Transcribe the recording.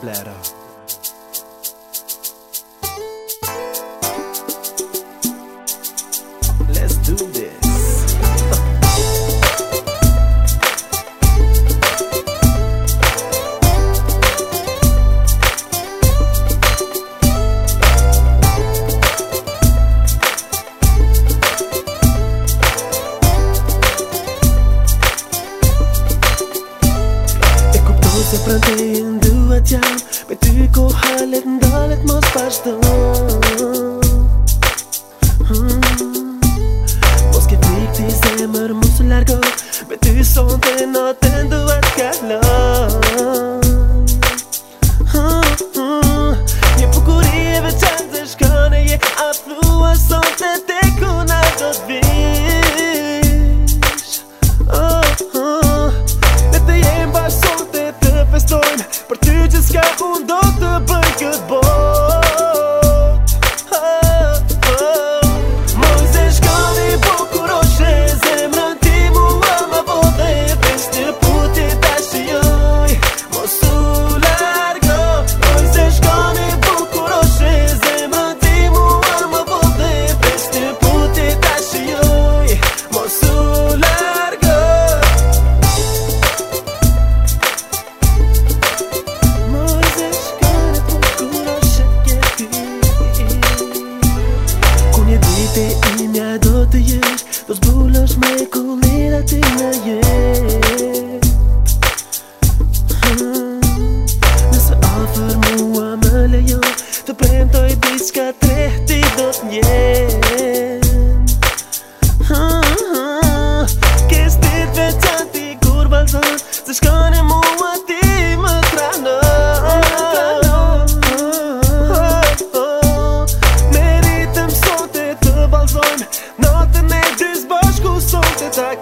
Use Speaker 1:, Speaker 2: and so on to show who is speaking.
Speaker 1: bladder. sepërëndin Dyhet jam Me ty ko halet ndalet mos pashtë Mos ke frikë ti zemër mos u largo Me ty son të natën duhet kallo com dor. los bulos me culminan a ti, attack.